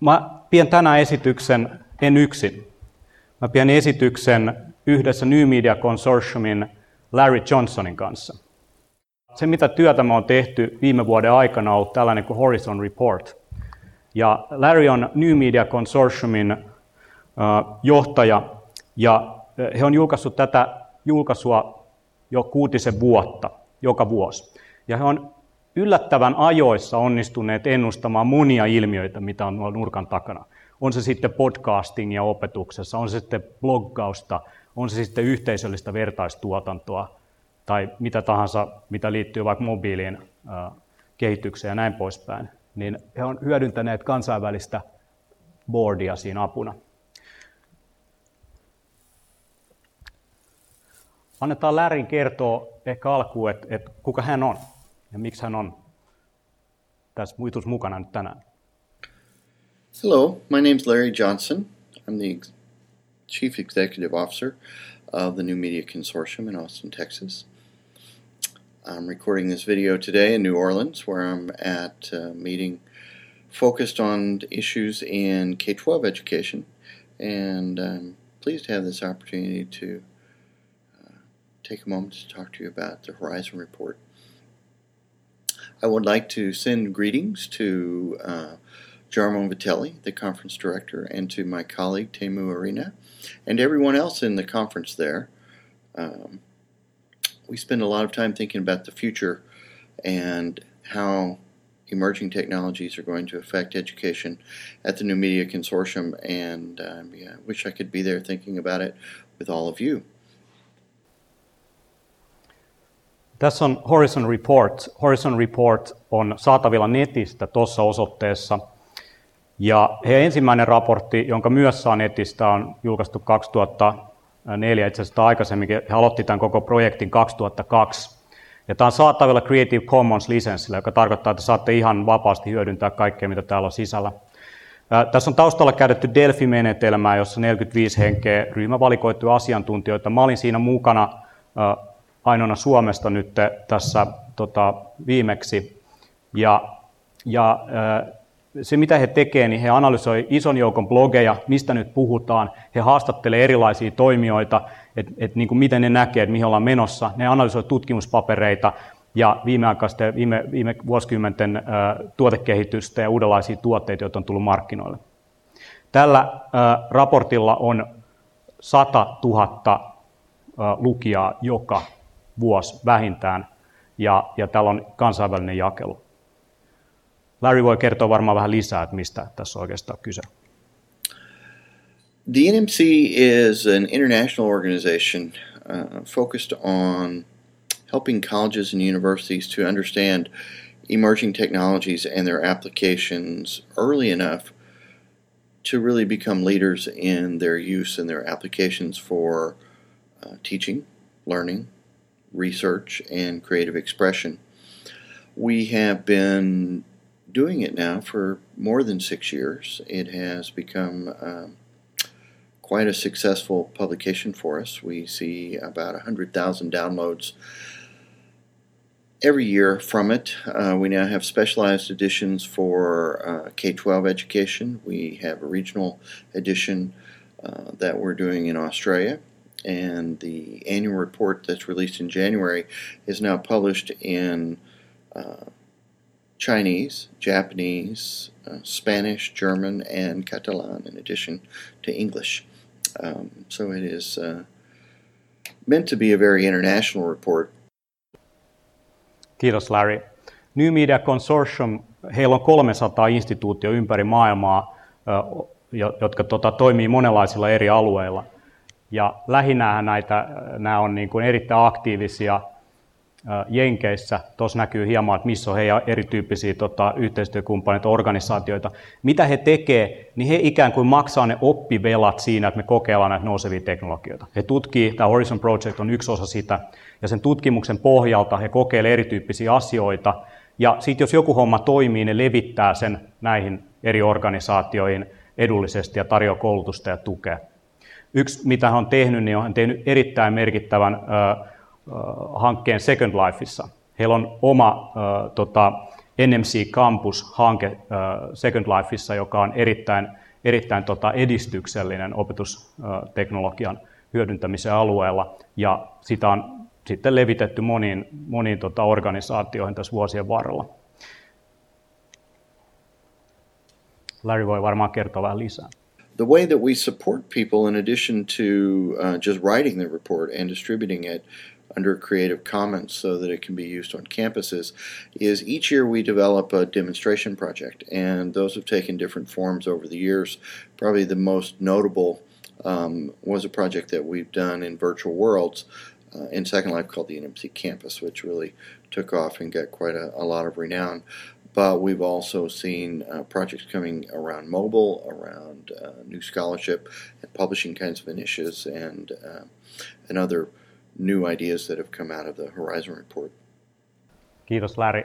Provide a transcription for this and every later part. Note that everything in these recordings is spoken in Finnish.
Mä pidän tänään esityksen en yksin. Mä pidän esityksen yhdessä New Media Consortiumin Larry Johnsonin kanssa. Se, mitä työtä me on tehty viime vuoden aikana, on ollut tällainen kuin Horizon Report. Ja Larry on New Media Consortiumin johtaja, ja he on julkaissut tätä julkaisua jo kuutisen vuotta, joka vuosi. Ja he on yllättävän ajoissa onnistuneet ennustamaan monia ilmiöitä, mitä on nurkan takana. On se sitten podcasting ja opetuksessa, on se sitten bloggausta, on se sitten yhteisöllistä vertaistuotantoa tai mitä tahansa, mitä liittyy vaikka mobiiliin kehitykseen ja näin poispäin, niin he on hyödyntäneet kansainvälistä boardia siinä apuna. Annetaan Lärin kertoa ehkä alkuun, että, että kuka hän on ja miksi hän on tässä muitus mukana nyt tänään. Hello, my name is Larry Johnson. I'm the Chief Executive Officer of the New Media Consortium in Austin, Texas. I'm recording this video today in New Orleans, where I'm at a meeting focused on issues in K 12 education, and I'm pleased to have this opportunity to uh, take a moment to talk to you about the Horizon Report. I would like to send greetings to uh, Jarmo Vitelli, the conference director, and to my colleague Temu Arena, and everyone else in the conference there. Um, we spend a lot of time thinking about the future and how emerging technologies are going to affect education at the New Media Consortium, and um, yeah, I wish I could be there thinking about it with all of you. Tässä on Horizon Report. Horizon Report on saatavilla netistä tuossa osoitteessa. Ja heidän ensimmäinen raportti, jonka myös saa netistä, on julkaistu 2004, itse asiassa aikaisemmin. He aloitti tämän koko projektin 2002. Ja tämä on saatavilla Creative Commons lisenssillä, joka tarkoittaa, että saatte ihan vapaasti hyödyntää kaikkea, mitä täällä on sisällä. Tässä on taustalla käytetty Delphi-menetelmää, jossa 45 henkeä ryhmävalikoittuja asiantuntijoita. Mä olin siinä mukana ainoana Suomesta nyt tässä tota, viimeksi. Ja, ja se, mitä he tekevät, niin he analysoivat ison joukon blogeja, mistä nyt puhutaan. He haastattelevat erilaisia toimijoita, että et, niin kuin miten ne näkee, että mihin ollaan menossa. Ne analysoivat tutkimuspapereita ja viimeaikaisten, viime, viime vuosikymmenten ä, tuotekehitystä ja uudenlaisia tuotteita, joita on tullut markkinoille. Tällä ä, raportilla on 100 000 ä, lukijaa joka vuosi vähintään, ja, ja täällä on kansainvälinen jakelu. Larry voi kertoa varmaan vähän lisää, että mistä tässä on oikeastaan kyse. The NMC is an international organization uh, focused on helping colleges and universities to understand emerging technologies and their applications early enough to really become leaders in their use and their applications for uh, teaching, learning, research, and creative expression. We have been doing it now for more than six years. It has become um, quite a successful publication for us. We see about 100,000 downloads every year from it. Uh, we now have specialized editions for uh, K 12 education. We have a regional edition uh, that we're doing in Australia. And the annual report that's released in January is now published in uh, Chinese, Japanese, uh, Spanish, German, and Catalan, in addition to English. Um, so it is uh, meant to be a very international report. Kiitos Larry. New Media Consortium, heillä on 300 instituutio ympäri maailmaa, jotka tota, toimii monenlaisilla eri alueilla. Ja lähinnä näitä, nämä on niin kuin erittäin aktiivisia Jenkeissä. Tuossa näkyy hieman, että missä on heidän erityyppisiä tota, yhteistyökumppaneita, organisaatioita. Mitä he tekee, niin he ikään kuin maksaa ne oppivelat siinä, että me kokeillaan näitä nousevia teknologioita. He tutkii, tämä Horizon Project on yksi osa sitä, ja sen tutkimuksen pohjalta he kokeilevat erityyppisiä asioita, ja sitten jos joku homma toimii, ne levittää sen näihin eri organisaatioihin edullisesti ja tarjoaa koulutusta ja tukea. Yksi, mitä hän on tehnyt, niin on tehnyt erittäin merkittävän hankkeen Second Lifeissa. Heillä on oma tota, NMC Campus-hanke Second Lifeissa, joka on erittäin, erittäin tota edistyksellinen opetusteknologian hyödyntämisen alueella, ja sitä on sitten levitetty moniin, moniin tota organisaatioihin tässä vuosien varrella. Larry voi varmaan kertoa vähän lisää. The way that we support people, in addition to uh, just writing the report and distributing it under Creative Commons so that it can be used on campuses, is each year we develop a demonstration project, and those have taken different forms over the years. Probably the most notable um, was a project that we've done in virtual worlds uh, in Second Life called the NMC Campus, which really took off and got quite a, a lot of renown. But we've also seen uh, projects coming around mobile, around uh, new scholarship and publishing kinds of initiatives, and uh, and other new ideas that have come out of the Horizon Report. Kiitos Larry.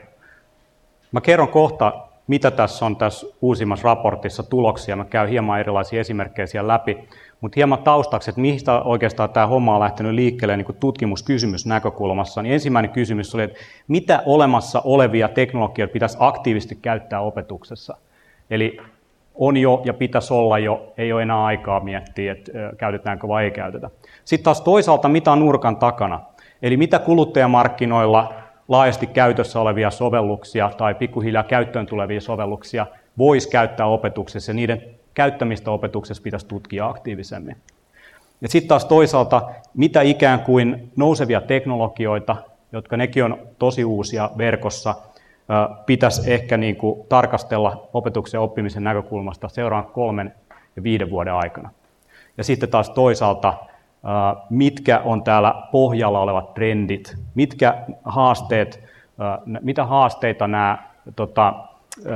Mä kerron kohta, mitä tässä on tässä uusimmassa raportissa tuloksia. Mä käyn hieman erilaisia esimerkkejä siellä läpi. Mutta hieman taustaksi, että mistä oikeastaan tämä homma on lähtenyt liikkeelle niin tutkimuskysymys näkökulmassa, niin ensimmäinen kysymys oli, että mitä olemassa olevia teknologioita pitäisi aktiivisesti käyttää opetuksessa. Eli on jo ja pitäisi olla jo, ei ole enää aikaa miettiä, että käytetäänkö vai ei käytetä. Sitten taas toisaalta, mitä on nurkan takana. Eli mitä kuluttajamarkkinoilla laajasti käytössä olevia sovelluksia tai pikkuhiljaa käyttöön tulevia sovelluksia voisi käyttää opetuksessa ja niiden käyttämistä opetuksessa pitäisi tutkia aktiivisemmin. Ja sitten taas toisaalta, mitä ikään kuin nousevia teknologioita, jotka nekin on tosi uusia verkossa, pitäisi ehkä niin kuin tarkastella opetuksen ja oppimisen näkökulmasta seuraavan kolmen ja viiden vuoden aikana. Ja sitten taas toisaalta, mitkä on täällä pohjalla olevat trendit, mitkä haasteet, mitä haasteita nämä tota,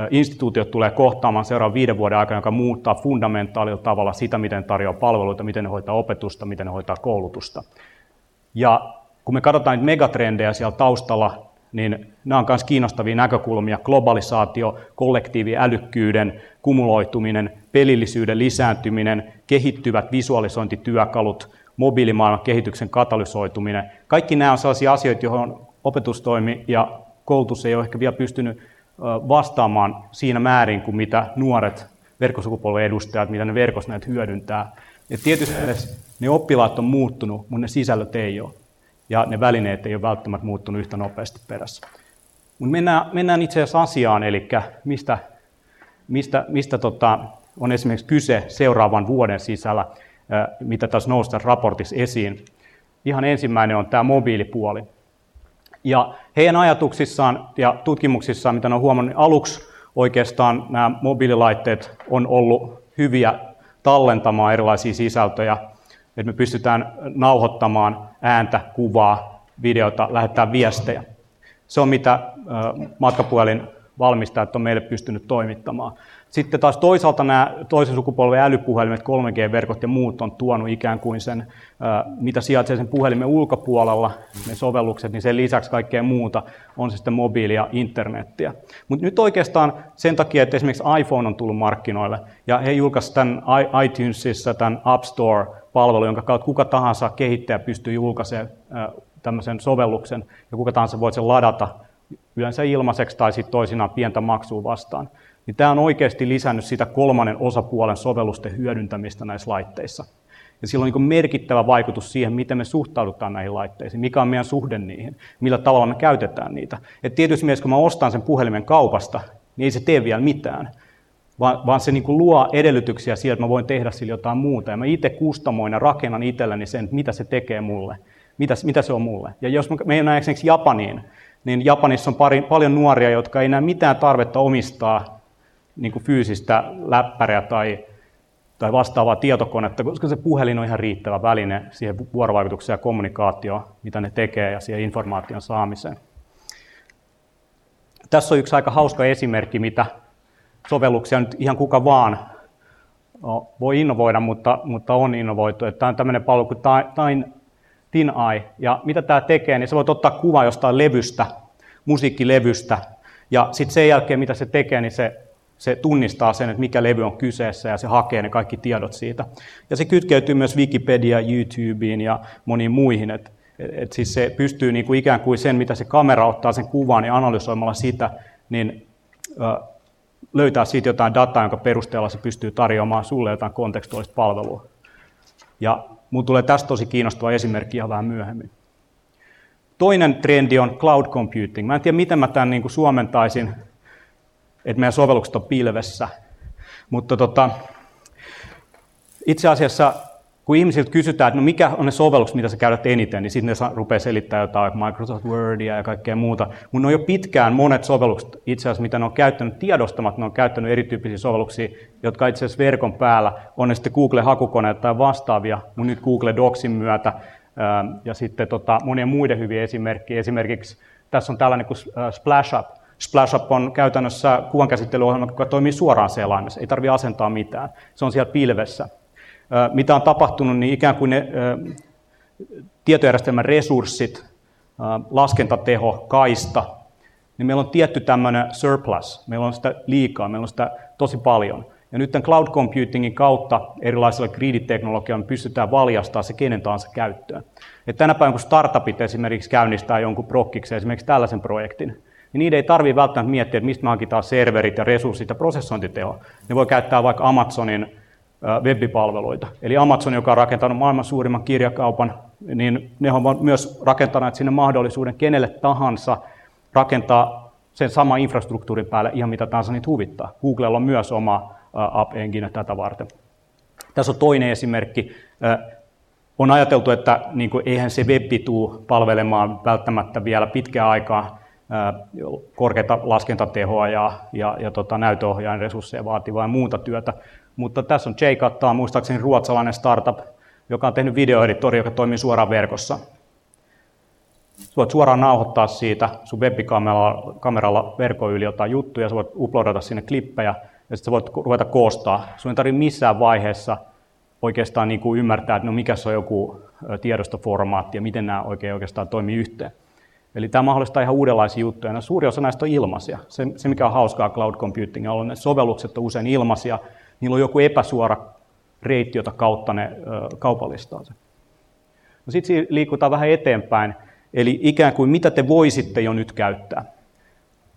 instituutiot tulee kohtaamaan seuraavan viiden vuoden aikana, joka muuttaa fundamentaalilla tavalla sitä, miten tarjoaa palveluita, miten ne hoitaa opetusta, miten ne hoitaa koulutusta. Ja kun me katsotaan niitä megatrendejä siellä taustalla, niin nämä on myös kiinnostavia näkökulmia. Globalisaatio, kollektiiviälykkyyden kumuloituminen, pelillisyyden lisääntyminen, kehittyvät visualisointityökalut, mobiilimaailman kehityksen katalysoituminen. Kaikki nämä on sellaisia asioita, joihin opetustoimi ja koulutus ei ole ehkä vielä pystynyt vastaamaan siinä määrin kuin mitä nuoret verkkosukupolven edustajat, mitä ne verkossa näitä hyödyntää. Ja tietysti ne oppilaat on muuttunut, mutta ne sisällöt ei ole. Ja ne välineet ei ole välttämättä muuttunut yhtä nopeasti perässä. Mutta mennään, mennään itse asiassa asiaan, eli mistä, mistä, mistä tota, on esimerkiksi kyse seuraavan vuoden sisällä, mitä tässä nousi tässä raportissa esiin. Ihan ensimmäinen on tämä mobiilipuoli. Ja heidän ajatuksissaan ja tutkimuksissaan, mitä ne on huomannut, niin aluksi oikeastaan nämä mobiililaitteet on ollut hyviä tallentamaan erilaisia sisältöjä, että me pystytään nauhoittamaan ääntä, kuvaa, videota, lähettää viestejä. Se on mitä matkapuhelin valmistajat on meille pystynyt toimittamaan. Sitten taas toisaalta nämä toisen sukupolven älypuhelimet, 3G-verkot ja muut on tuonut ikään kuin sen, mitä sijaitsee sen puhelimen ulkopuolella, ne sovellukset, niin sen lisäksi kaikkea muuta, on se sitten mobiili ja internettiä. Mutta nyt oikeastaan sen takia, että esimerkiksi iPhone on tullut markkinoille, ja he julkaisivat tämän iTunesissa tämän App Store-palvelu, jonka kautta kuka tahansa kehittäjä pystyy julkaisemaan tämmöisen sovelluksen, ja kuka tahansa voi sen ladata yleensä ilmaiseksi tai sitten toisinaan pientä maksua vastaan niin tämä on oikeasti lisännyt sitä kolmannen osapuolen sovellusten hyödyntämistä näissä laitteissa. Ja sillä on niin merkittävä vaikutus siihen, miten me suhtaudutaan näihin laitteisiin, mikä on meidän suhde niihin, millä tavalla me käytetään niitä. Et tietysti mielessä, kun mä ostan sen puhelimen kaupasta, niin ei se tee vielä mitään, vaan, vaan se niin kuin luo edellytyksiä siihen, että mä voin tehdä sillä jotain muuta. Ja mä itse kustamoin ja rakennan itselleni sen, mitä se tekee mulle, mitä, mitä se on mulle. Ja jos mä menen esimerkiksi Japaniin, niin Japanissa on pari, paljon nuoria, jotka ei näe mitään tarvetta omistaa niin kuin fyysistä läppäriä tai, tai vastaavaa tietokonetta, koska se puhelin on ihan riittävä väline siihen vuorovaikutukseen ja kommunikaatioon, mitä ne tekee, ja siihen informaation saamiseen. Tässä on yksi aika hauska esimerkki, mitä sovelluksia nyt ihan kuka vaan voi innovoida, mutta, mutta on innovoitu. Tämä on tämmöinen palvelu kuin Tain, Tin Eye. Ja mitä tämä tekee, niin se voi ottaa kuva jostain levystä, musiikkilevystä, ja sitten sen jälkeen, mitä se tekee, niin se se tunnistaa sen, että mikä levy on kyseessä ja se hakee ne kaikki tiedot siitä. Ja se kytkeytyy myös Wikipedia, YouTubeen ja moniin muihin. Et, et siis se pystyy niin kuin ikään kuin sen, mitä se kamera ottaa sen kuvan ja analysoimalla sitä, niin löytää siitä jotain dataa, jonka perusteella se pystyy tarjoamaan sulle jotain kontekstuaalista palvelua. Ja mun tulee tästä tosi kiinnostava esimerkki ihan vähän myöhemmin. Toinen trendi on cloud computing. Mä en tiedä, miten mä tämän niin kuin suomentaisin, että meidän sovellukset on pilvessä. Mutta tota, itse asiassa kun ihmisiltä kysytään, että no mikä on ne sovellukset, mitä sä käytät eniten, niin sitten ne rupeaa selittämään jotain Microsoft Wordia ja kaikkea muuta. Mutta ne on jo pitkään monet sovellukset, itse asiassa mitä ne on käyttänyt tiedostamat, ne on käyttänyt erityyppisiä sovelluksia, jotka itse asiassa verkon päällä, on ne sitten Google-hakukoneet tai vastaavia, mutta nyt Google Docsin myötä, ja sitten tota, monien muiden hyviä esimerkkejä. Esimerkiksi tässä on tällainen kuin SplashUp. SplashUp on käytännössä kuvankäsittelyohjelma, joka toimii suoraan selaimessa, ei tarvitse asentaa mitään. Se on siellä pilvessä mitä on tapahtunut, niin ikään kuin ne tietojärjestelmän resurssit, laskentateho, kaista, niin meillä on tietty tämmöinen surplus, meillä on sitä liikaa, meillä on sitä tosi paljon. Ja nyt tämän cloud computingin kautta erilaisilla grid-teknologioilla pystytään valjastamaan se kenen tahansa käyttöön. Et tänä päivänä kun startupit esimerkiksi käynnistää jonkun prokkiksen, esimerkiksi tällaisen projektin, niin niiden ei tarvitse välttämättä miettiä, että mistä me hankitaan serverit ja resurssit ja prosessointiteho. Ne voi käyttää vaikka Amazonin webipalveluita. Eli Amazon, joka on rakentanut maailman suurimman kirjakaupan, niin ne ovat myös rakentaneet sinne mahdollisuuden kenelle tahansa rakentaa sen sama infrastruktuurin päälle ihan mitä tahansa niitä huvittaa. Googlella on myös oma app engine tätä varten. Tässä on toinen esimerkki. On ajateltu, että niin kuin, eihän se web tule palvelemaan välttämättä vielä pitkää aikaa korkeita laskentatehoa ja, ja, ja tota, näytöohjaajan resursseja vaativaa ja muuta työtä, mutta tässä on tämä on muistaakseni ruotsalainen startup, joka on tehnyt videoeditori, joka toimii suoraan verkossa. Sä voit suoraan nauhoittaa siitä sun webikameralla kameralla verkon yli jotain juttuja, sä voit uploadata sinne klippejä ja sitten sä voit ruveta koostaa. Sun ei tarvitse missään vaiheessa oikeastaan niin kuin ymmärtää, että no mikä se on joku tiedostoformaatti ja miten nämä oikein oikeastaan toimii yhteen. Eli tämä mahdollistaa ihan uudenlaisia juttuja. Ja suuri osa näistä on ilmaisia. Se, se mikä on hauskaa cloud computing, on, että sovellukset on usein ilmaisia, niillä on joku epäsuora reitti, jota kautta ne kaupallistaa se. No sitten liikutaan vähän eteenpäin, eli ikään kuin mitä te voisitte jo nyt käyttää.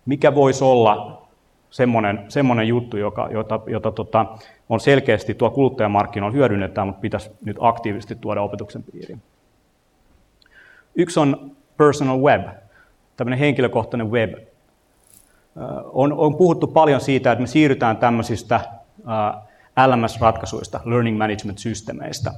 Mikä voisi olla semmoinen, semmoinen juttu, joka, jota, jota tota, on selkeästi tuo kuluttajamarkkinoilla hyödynnetään, mutta pitäisi nyt aktiivisesti tuoda opetuksen piiriin. Yksi on personal web, tämmöinen henkilökohtainen web. On, on puhuttu paljon siitä, että me siirrytään tämmöisistä LMS-ratkaisuista, Learning Management Systemeistä,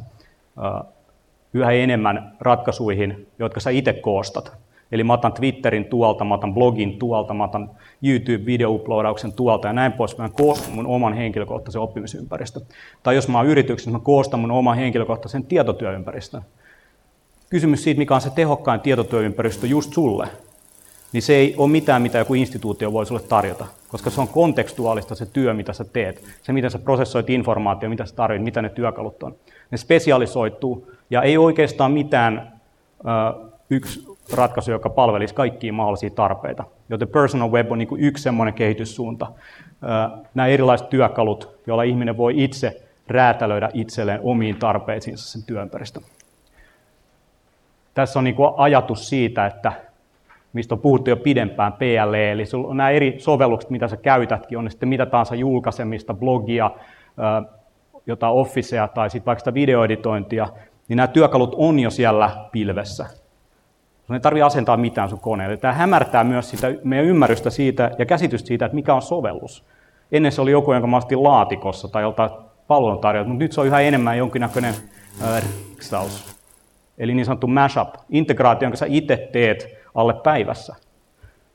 yhä enemmän ratkaisuihin, jotka sä itse koostat. Eli mä otan Twitterin tuolta, mä otan blogin tuolta, mä otan YouTube-videouploadauksen tuolta ja näin pois. Mä koostan mun oman henkilökohtaisen oppimisympäristön. Tai jos mä oon yrityksessä, mä koostan mun oman henkilökohtaisen tietotyöympäristön. Kysymys siitä, mikä on se tehokkain tietotyöympäristö just sulle, niin se ei ole mitään, mitä joku instituutio voi sulle tarjota, koska se on kontekstuaalista se työ, mitä sä teet. Se, miten sä prosessoit informaatio, mitä sä tarvit, mitä ne työkalut on. Ne spesialisoituu ja ei oikeastaan mitään ö, yksi ratkaisu, joka palvelisi kaikkia mahdollisia tarpeita. Joten personal web on niin kuin yksi semmoinen kehityssuunta. Ö, nämä erilaiset työkalut, joilla ihminen voi itse räätälöidä itselleen omiin tarpeisiinsa sen työympäristön. Tässä on niin kuin ajatus siitä, että mistä on puhuttu jo pidempään, PLE, eli sulla on nämä eri sovellukset, mitä sä käytätkin, on ne sitten mitä tahansa julkaisemista, blogia, jotain Officea tai sitten vaikka sitä videoeditointia, niin nämä työkalut on jo siellä pilvessä. Sun ei tarvitse asentaa mitään sun koneelle. Tämä hämärtää myös sitä meidän ymmärrystä siitä ja käsitystä siitä, että mikä on sovellus. Ennen se oli joku, jonka mä laatikossa tai joltain palveluntarjoajalta, mutta nyt se on yhä enemmän jonkinnäköinen äh, Eli niin sanottu mashup, integraatio, jonka sä itse teet alle päivässä.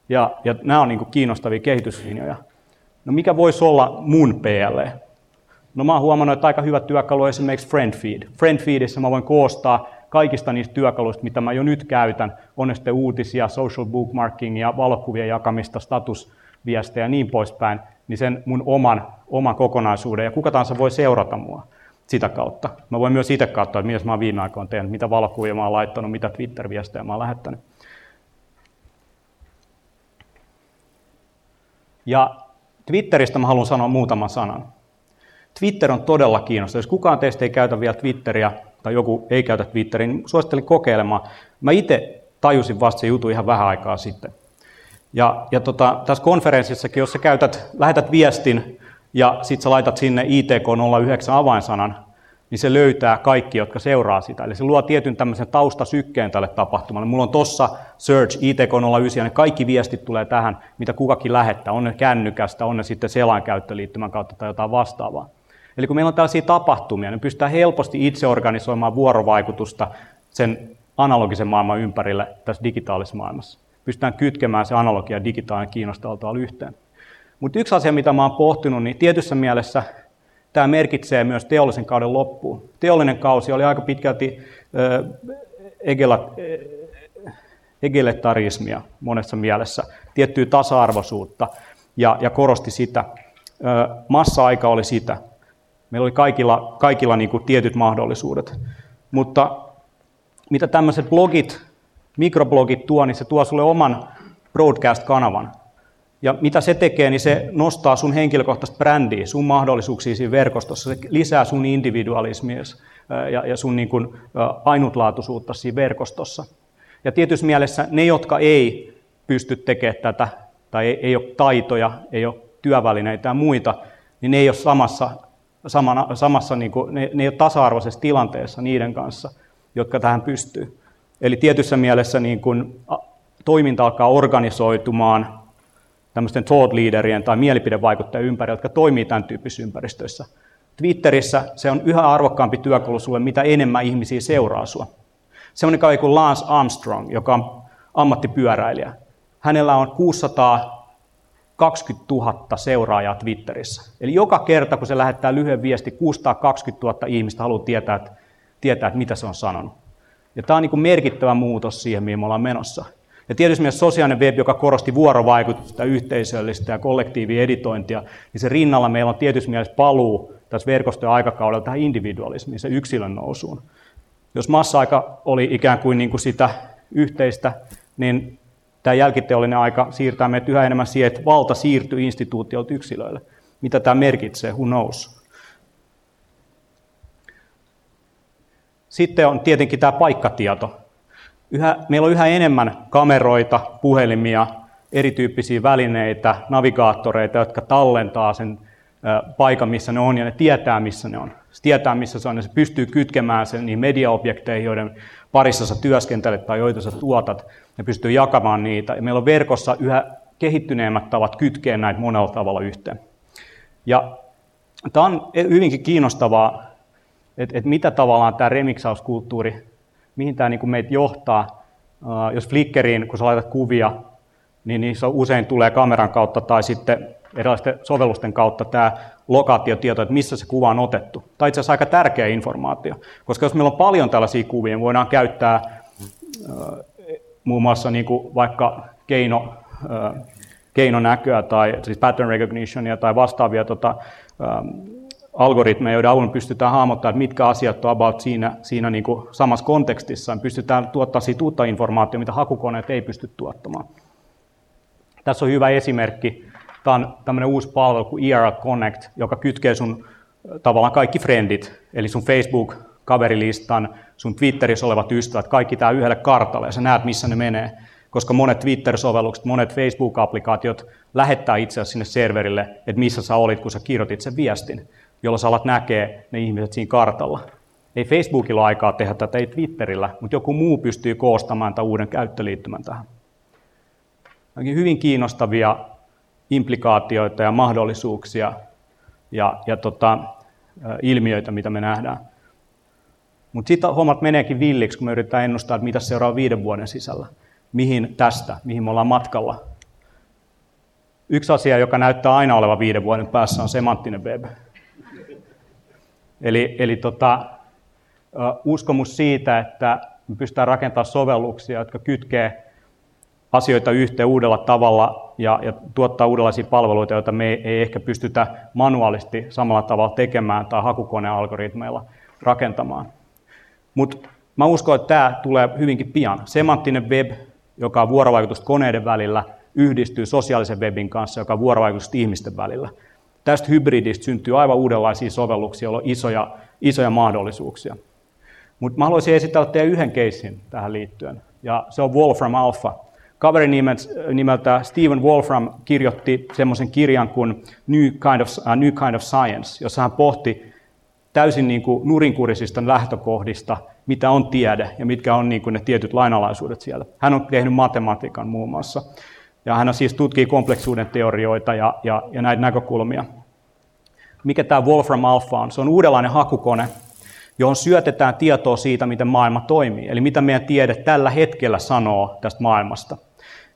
Ja, ja nämä on niin kuin kiinnostavia kehityslinjoja. No mikä voisi olla mun PLE? No mä oon huomannut, että aika hyvä työkalu on esimerkiksi FriendFeed. FriendFeedissä mä voin koostaa kaikista niistä työkaluista, mitä mä jo nyt käytän, on ne sitten uutisia, social bookmarkingia, valokuvien jakamista, statusviestejä ja niin poispäin, niin sen mun oman, oman kokonaisuuden, ja kuka tahansa voi seurata mua sitä kautta. Mä voin myös itse katsoa, että mitä mä oon viime aikoina tehnyt, mitä valokuvia mä oon laittanut, mitä Twitter-viestejä mä oon lähettänyt. Ja Twitteristä mä haluan sanoa muutaman sanan. Twitter on todella kiinnostava. Jos kukaan teistä ei käytä vielä Twitteriä tai joku ei käytä Twitteriä, niin suosittelen kokeilemaan. Mä itse tajusin vasta se jutu ihan vähän aikaa sitten. Ja, ja tota, tässä konferenssissakin, jos sä käytät, lähetät viestin ja sitten sä laitat sinne ITK09 avainsanan, niin se löytää kaikki, jotka seuraa sitä. Eli se luo tietyn tämmöisen taustasykkeen tälle tapahtumalle. Mulla on tossa Search ITK09 ja ne kaikki viestit tulee tähän, mitä kukakin lähettää. On ne kännykästä, on ne sitten selainkäyttöliittymän kautta tai jotain vastaavaa. Eli kun meillä on tällaisia tapahtumia, niin pystytään helposti itse organisoimaan vuorovaikutusta sen analogisen maailman ympärille tässä digitaalisessa maailmassa. Pystytään kytkemään se analogia digitaalinen kiinnostavalla yhteen. Mutta yksi asia, mitä mä oon pohtinut, niin tietyssä mielessä tämä merkitsee myös teollisen kauden loppuun. Teollinen kausi oli aika pitkälti egeletarismia monessa mielessä, tiettyä tasa-arvoisuutta ja, ja korosti sitä. Massa-aika oli sitä. Meillä oli kaikilla, kaikilla niin kuin tietyt mahdollisuudet. Mutta mitä tämmöiset blogit, mikroblogit tuo, niin se tuo sulle oman broadcast-kanavan. Ja mitä se tekee, niin se nostaa sun henkilökohtaista brändiä, sun mahdollisuuksia siinä verkostossa. Se lisää sun individualismia ja, ja sun niin kuin ainutlaatuisuutta siinä verkostossa. Ja tietysti mielessä ne, jotka ei pysty tekemään tätä, tai ei, ei ole taitoja, ei ole työvälineitä ja muita, niin ne ei ole samassa, samana, samassa niin kuin, ne, ne ei ole tasa-arvoisessa tilanteessa niiden kanssa, jotka tähän pystyy. Eli tietyssä mielessä niin kuin, toiminta alkaa organisoitumaan tämmöisten thought leaderien tai mielipidevaikuttajien ympärillä, jotka toimii tämän tyyppisissä ympäristöissä. Twitterissä se on yhä arvokkaampi työkalu sulle, mitä enemmän ihmisiä seuraa sua. Semmoinen kaveri kuin Lance Armstrong, joka on ammattipyöräilijä. Hänellä on 620 000 seuraajaa Twitterissä. Eli joka kerta, kun se lähettää lyhyen viesti, 620 000 ihmistä haluaa tietää, että, tietää, että mitä se on sanonut. Ja tämä on niin kuin merkittävä muutos siihen, mihin me ollaan menossa. Ja tietysti myös sosiaalinen web, joka korosti vuorovaikutusta, yhteisöllistä ja kollektiivieditointia, niin se rinnalla meillä on tietysti mielessä paluu tässä verkostojen aikakaudella tähän individualismiin, se yksilön nousuun. Jos massa-aika oli ikään kuin, niin kuin sitä yhteistä, niin tämä jälkiteollinen aika siirtää meidät yhä enemmän siihen, että valta siirtyy instituutiolta yksilöille. Mitä tämä merkitsee, who knows? Sitten on tietenkin tämä paikkatieto yhä, meillä on yhä enemmän kameroita, puhelimia, erityyppisiä välineitä, navigaattoreita, jotka tallentaa sen paikan, missä ne on, ja ne tietää, missä ne on. Se tietää, missä se on, ja se pystyy kytkemään sen niin mediaobjekteihin, joiden parissa sä työskentelet tai joita sä tuotat, ja pystyy jakamaan niitä. Ja meillä on verkossa yhä kehittyneemmät tavat kytkeä näitä monella tavalla yhteen. Ja tämä on hyvinkin kiinnostavaa, että, että mitä tavallaan tämä remiksauskulttuuri mihin tämä niin kuin meitä johtaa. Jos Flickeriin, kun sä laitat kuvia, niin niissä usein tulee kameran kautta tai sitten erilaisten sovellusten kautta tämä lokaatiotieto, että missä se kuva on otettu. Tai itse asiassa aika tärkeä informaatio, koska jos meillä on paljon tällaisia kuvia, niin voidaan käyttää muun muassa niin kuin vaikka keino, keinonäköä tai siis pattern recognitionia tai vastaavia tota, algoritmeja, joiden avulla pystytään hahmottamaan, että mitkä asiat on about siinä, siinä niin kuin samassa kontekstissa. Me pystytään tuottamaan siitä uutta informaatiota, mitä hakukoneet ei pysty tuottamaan. Tässä on hyvä esimerkki. Tämä on tämmöinen uusi palvelu kuin ERA Connect, joka kytkee sun tavallaan kaikki friendit, eli sun Facebook-kaverilistan, sun Twitterissä olevat ystävät, kaikki tämä yhdelle kartalle, ja sä näet, missä ne menee. Koska monet Twitter-sovellukset, monet Facebook-applikaatiot lähettää itse asiassa sinne serverille, että missä sä olit, kun sä kirjoitit sen viestin jolla sä alat näkee ne ihmiset siinä kartalla. Ei Facebookilla aikaa tehdä tätä, ei Twitterillä, mutta joku muu pystyy koostamaan tämän uuden käyttöliittymän tähän. Onkin hyvin kiinnostavia implikaatioita ja mahdollisuuksia ja, ja tota, ilmiöitä, mitä me nähdään. Mutta sitten hommat meneekin villiksi, kun me yritetään ennustaa, että mitä seuraa viiden vuoden sisällä. Mihin tästä, mihin me ollaan matkalla. Yksi asia, joka näyttää aina olevan viiden vuoden päässä, on semanttinen web. Eli, eli tota, uskomus siitä, että me pystytään rakentamaan sovelluksia, jotka kytkee asioita yhteen uudella tavalla ja, ja tuottaa uudenlaisia palveluita, joita me ei, ei ehkä pystytä manuaalisti samalla tavalla tekemään tai hakukonealgoritmeilla rakentamaan. Mutta mä uskon, että tämä tulee hyvinkin pian. Semanttinen web, joka on vuorovaikutusta koneiden välillä, yhdistyy sosiaalisen webin kanssa, joka on vuorovaikutusta ihmisten välillä tästä hybridistä syntyy aivan uudenlaisia sovelluksia, joilla on isoja, isoja mahdollisuuksia. Mutta mä haluaisin esitellä teille yhden keissin tähän liittyen, ja se on Wolfram Alpha. kaveri nimeltä Stephen Wolfram kirjoitti semmoisen kirjan kuin New Kind, of, uh, New kind of Science, jossa hän pohti täysin niin kuin nurinkurisista lähtökohdista, mitä on tiede ja mitkä on niin kuin ne tietyt lainalaisuudet siellä. Hän on tehnyt matematiikan muun muassa. Ja hän siis tutkii kompleksuuden teorioita ja, ja, ja näitä näkökulmia. Mikä tämä Wolfram Alpha on? Se on uudenlainen hakukone, johon syötetään tietoa siitä, miten maailma toimii. Eli mitä meidän tiede tällä hetkellä sanoo tästä maailmasta.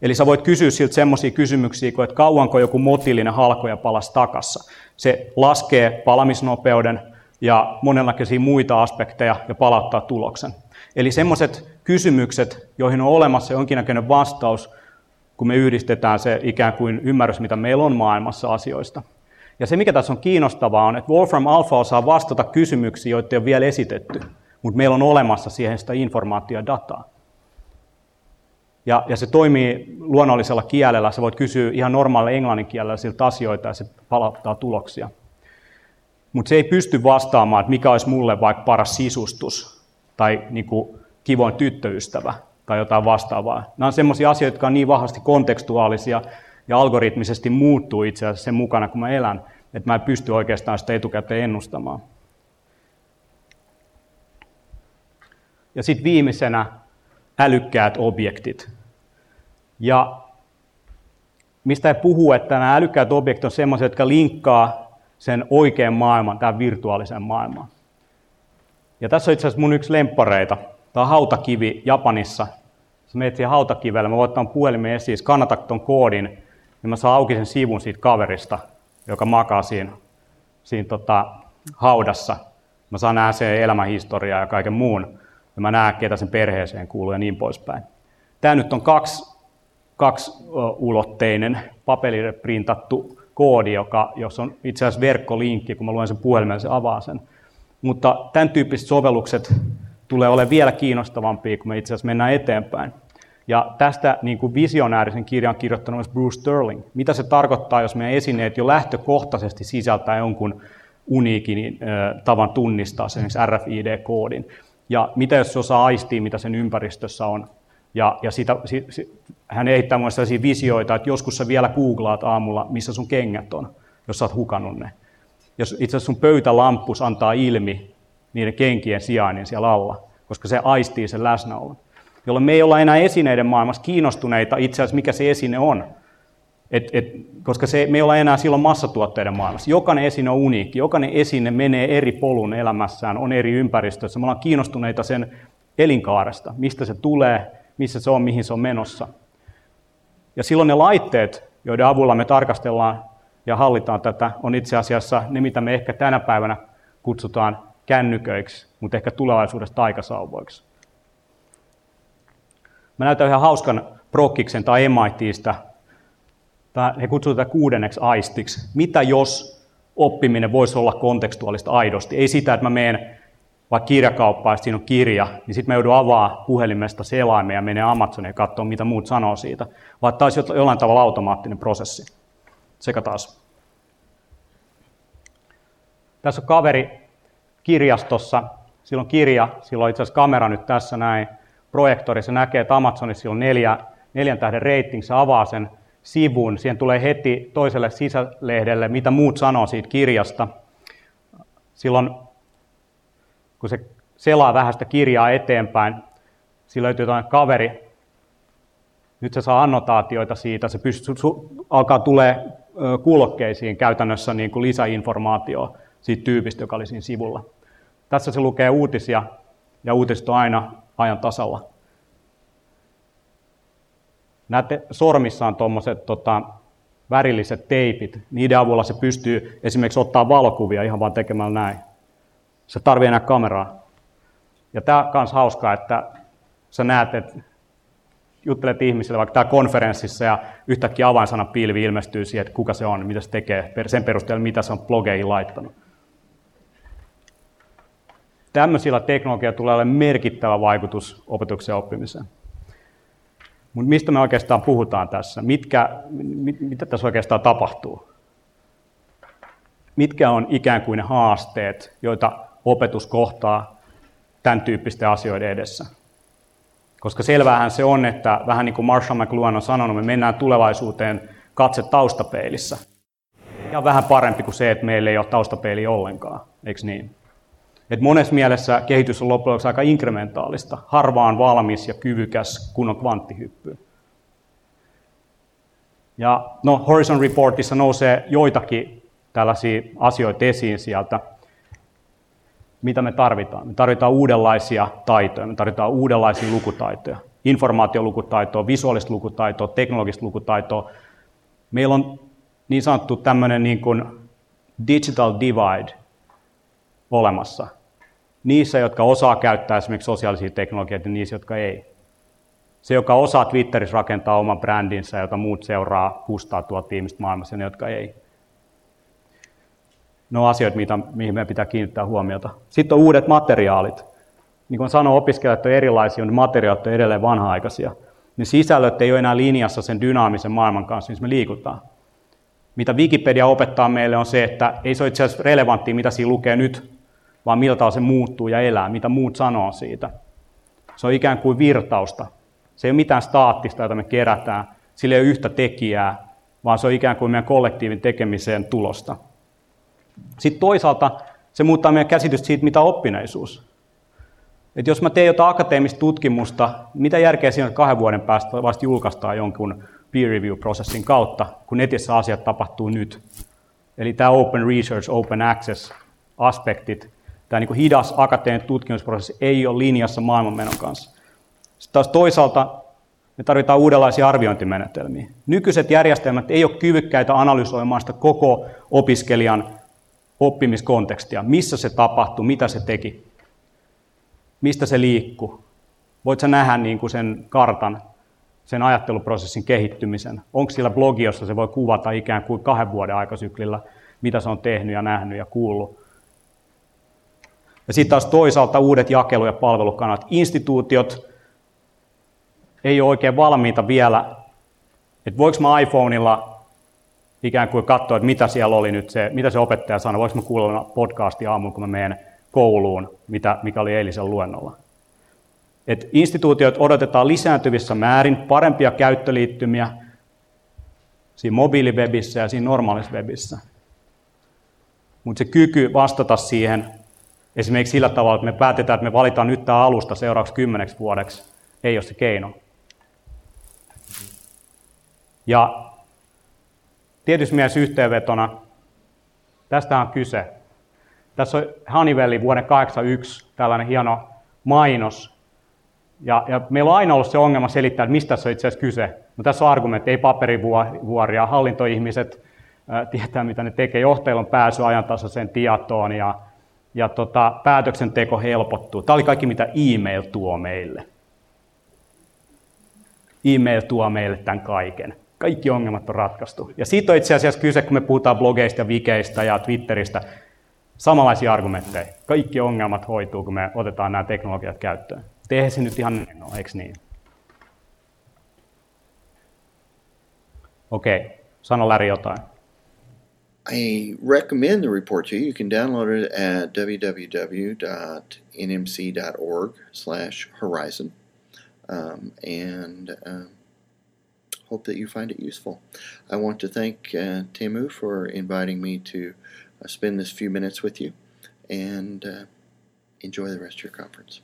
Eli sä voit kysyä siltä semmoisia kysymyksiä, kuin, että kauanko joku motillinen halkoja palas takassa. Se laskee palamisnopeuden ja monenlaisia muita aspekteja ja palauttaa tuloksen. Eli semmoiset kysymykset, joihin on olemassa jonkinnäköinen vastaus, kun me yhdistetään se ikään kuin ymmärrys, mitä meillä on maailmassa asioista. Ja se, mikä tässä on kiinnostavaa, on, että Wolfram Alpha osaa vastata kysymyksiin, joita ei ole vielä esitetty, mutta meillä on olemassa siihen sitä informaatio ja dataa. Ja, ja se toimii luonnollisella kielellä. Sä voit kysyä ihan normaalilla englannin kielellä siltä asioita ja se palauttaa tuloksia. Mutta se ei pysty vastaamaan, että mikä olisi mulle vaikka paras sisustus tai niin kuin, kivoin tyttöystävä tai jotain vastaavaa. Nämä on sellaisia asioita, jotka on niin vahvasti kontekstuaalisia ja algoritmisesti muuttuu itse asiassa sen mukana, kun mä elän, että mä en pysty oikeastaan sitä etukäteen ennustamaan. Ja sitten viimeisenä älykkäät objektit. Ja mistä he puhuu, että nämä älykkäät objektit on sellaisia, jotka linkkaa sen oikean maailman, tämän virtuaalisen maailman. Ja tässä on itse asiassa mun yksi lempareita. Tämä on hautakivi Japanissa. Jos menet siihen hautakivelle, mä voin ottaa puhelimen esiin, kannata tuon koodin, niin mä saan auki sen sivun siitä kaverista, joka makaa siinä, siinä tota, haudassa. Mä saan nähdä sen elämänhistoriaa ja kaiken muun. Ja mä näen, ketä sen perheeseen kuuluu ja niin poispäin. Tämä nyt on kaksi, kaksi ulotteinen paperille printattu koodi, joka, jos on itse asiassa verkkolinkki, kun mä luen sen puhelimen, se avaa sen. Mutta tämän tyyppiset sovellukset tulee olemaan vielä kiinnostavampia, kun me itse asiassa mennään eteenpäin. Ja tästä niin kuin visionäärisen kirjan kirjoittanut myös Bruce Sterling. Mitä se tarkoittaa, jos meidän esineet jo lähtökohtaisesti sisältää jonkun uniikin äh, tavan tunnistaa sen RFID-koodin. Ja mitä jos se osaa aistia, mitä sen ympäristössä on. Ja, ja sitä, si, si, hän heittää mulle sellaisia visioita, että joskus sä vielä googlaat aamulla, missä sun kengät on, jos sä oot hukannut ne. Jos itse asiassa sun pöytälampus antaa ilmi niiden kenkien sijainnin siellä alla, koska se aistii sen läsnäolon jolloin me ei olla enää esineiden maailmassa kiinnostuneita itse asiassa, mikä se esine on. Et, et, koska se, me ei olla enää silloin massatuotteiden maailmassa. Jokainen esine on uniikki, jokainen esine menee eri polun elämässään, on eri ympäristössä. Me ollaan kiinnostuneita sen elinkaaresta, mistä se tulee, missä se on, mihin se on menossa. Ja silloin ne laitteet, joiden avulla me tarkastellaan ja hallitaan tätä, on itse asiassa ne, mitä me ehkä tänä päivänä kutsutaan kännyköiksi, mutta ehkä tulevaisuudessa taikasauvoiksi. Mä näytän ihan hauskan prokkiksen tai MITistä. He kutsuvat tätä kuudenneksi aistiksi. Mitä jos oppiminen voisi olla kontekstuaalista aidosti? Ei sitä, että mä menen vaikka kirjakauppaan, siinä on kirja, niin sitten mä joudun avaa puhelimesta selaimen ja menee Amazoniin ja katsoa, mitä muut sanoo siitä. Vaan taisi jollain tavalla automaattinen prosessi. Sekä taas. Tässä on kaveri kirjastossa. Silloin kirja, silloin itse asiassa kamera nyt tässä näin projektorissa näkee, että Amazonissa on neljä, neljän tähden rating, se avaa sen sivun, siihen tulee heti toiselle sisälehdelle, mitä muut sanoo siitä kirjasta. Silloin, kun se selaa vähän sitä kirjaa eteenpäin, sillä löytyy toinen kaveri, nyt se saa annotaatioita siitä, se pystyy, alkaa tulee kuulokkeisiin käytännössä niin kuin lisäinformaatio siitä tyypistä, joka oli siinä sivulla. Tässä se lukee uutisia, ja uutiset on aina ajan tasalla. Näette sormissaan tuommoiset tota, värilliset teipit. Niiden avulla se pystyy esimerkiksi ottaa valokuvia ihan vaan tekemällä näin. Se tarvii enää kameraa. Ja tämä on myös hauskaa, että sä näet, että juttelet ihmisille vaikka tämä konferenssissa ja yhtäkkiä avainsana pilvi ilmestyy siihen, että kuka se on, mitä se tekee, sen perusteella mitä se on blogeihin laittanut. Tämmöisillä teknologialla tulee olemaan merkittävä vaikutus opetuksen ja oppimiseen. Mutta mistä me oikeastaan puhutaan tässä? Mitkä, mit, mitä tässä oikeastaan tapahtuu? Mitkä on ikään kuin haasteet, joita opetus kohtaa tämän tyyppisten asioiden edessä? Koska selvähän se on, että vähän niin kuin Marshall McLuhan on sanonut, me mennään tulevaisuuteen katse taustapeilissä. Ja vähän parempi kuin se, että meillä ei ole taustapeiliä ollenkaan, eikö niin? Et monessa mielessä kehitys on loppujen lopuksi aika inkrementaalista. Harvaan valmis ja kyvykäs, kun on kvanttihyppy. Ja no, Horizon Reportissa nousee joitakin tällaisia asioita esiin sieltä, mitä me tarvitaan. Me tarvitaan uudenlaisia taitoja, me tarvitaan uudenlaisia lukutaitoja, informaatiolukutaitoa, visuaalista lukutaitoa, teknologista lukutaitoa. Meillä on niin sanottu tämmöinen niin kuin digital divide olemassa. Niissä, jotka osaa käyttää esimerkiksi sosiaalisia teknologioita, ja niissä, jotka ei. Se, joka osaa Twitterissä rakentaa oman brändinsä, jota muut seuraa, pustaa tuolta tiimistä maailmassa, ja ne, jotka ei. Ne on asioita, mihin meidän pitää kiinnittää huomiota. Sitten on uudet materiaalit. Niin kuin sanoin, opiskelijat on erilaisia, mutta materiaalit on edelleen vanha-aikaisia. Ne sisällöt ei ole enää linjassa sen dynaamisen maailman kanssa, missä me liikutaan. Mitä Wikipedia opettaa meille on se, että ei se ole itse asiassa relevanttia, mitä siinä lukee nyt, vaan miltä se muuttuu ja elää, mitä muut sanoo siitä. Se on ikään kuin virtausta. Se ei ole mitään staattista, jota me kerätään. Sillä ei ole yhtä tekijää, vaan se on ikään kuin meidän kollektiivin tekemiseen tulosta. Sitten toisaalta se muuttaa meidän käsitystä siitä, mitä oppineisuus. Et jos mä teen jotain akateemista tutkimusta, mitä järkeä siinä on kahden vuoden päästä vasta julkaistaan jonkun peer review-prosessin kautta, kun netissä asiat tapahtuu nyt. Eli tämä open research, open access aspektit, tämä niin kuin hidas akateeminen tutkimusprosessi ei ole linjassa maailmanmenon kanssa. Sitten taas toisaalta me tarvitaan uudenlaisia arviointimenetelmiä. Nykyiset järjestelmät ei ole kyvykkäitä analysoimaan sitä koko opiskelijan oppimiskontekstia, missä se tapahtui, mitä se teki, mistä se liikkuu. Voit sä nähdä niin kuin sen kartan, sen ajatteluprosessin kehittymisen? Onko sillä blogi, jossa se voi kuvata ikään kuin kahden vuoden aikasyklillä, mitä se on tehnyt ja nähnyt ja kuullut? Ja sitten taas toisaalta uudet jakelu- ja palvelukanavat. Instituutiot ei ole oikein valmiita vielä, että voiko mä iPhoneilla ikään kuin katsoa, että mitä siellä oli nyt se, mitä se opettaja sanoi, voiko mä kuulla podcastia aamulla, kun mä menen kouluun, mitä, mikä oli eilisen luennolla. Et instituutiot odotetaan lisääntyvissä määrin parempia käyttöliittymiä siinä mobiiliwebissä ja siinä normaalissa webissä. Mutta se kyky vastata siihen esimerkiksi sillä tavalla, että me päätetään, että me valitaan nyt tämä alusta seuraavaksi kymmeneksi vuodeksi, ei ole se keino. Ja tietysti mielessä yhteenvetona, tästä on kyse. Tässä on Honeywellin vuoden 1981 tällainen hieno mainos. Ja, ja meillä on aina ollut se ongelma selittää, että mistä tässä on itse asiassa kyse. No, tässä on argumentti, ei paperivuoria, hallintoihmiset ää, tietää, mitä ne tekee. Johtajilla on pääsy ajantasaiseen tietoon ja, ja tota, päätöksenteko helpottuu. Tämä oli kaikki, mitä e-mail tuo meille. E-mail tuo meille tämän kaiken kaikki ongelmat on ratkaistu. Ja siitä on itse asiassa kyse, kun me puhutaan blogeista ja vikeistä ja Twitteristä, samanlaisia argumentteja. Kaikki ongelmat hoituu, kun me otetaan nämä teknologiat käyttöön. Tehe se nyt ihan niin, no, eikö niin? Okei, sano Läri jotain. I recommend the report to you. You can download it at www.nmc.org slash horizon. Um, and um, hope that you find it useful. I want to thank uh, for inviting me to uh, spend this few minutes with you and uh, enjoy the rest of your conference.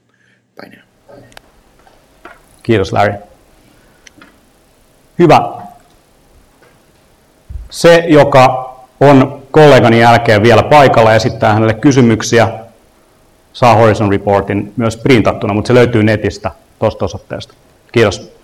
Bye now. Kiitos Larry. Hyvä. Se, joka on kollegani jälkeen vielä paikalla ja esittää hänelle kysymyksiä, saa Horizon Reportin myös printattuna, mutta se löytyy netistä tuosta osoitteesta. Kiitos.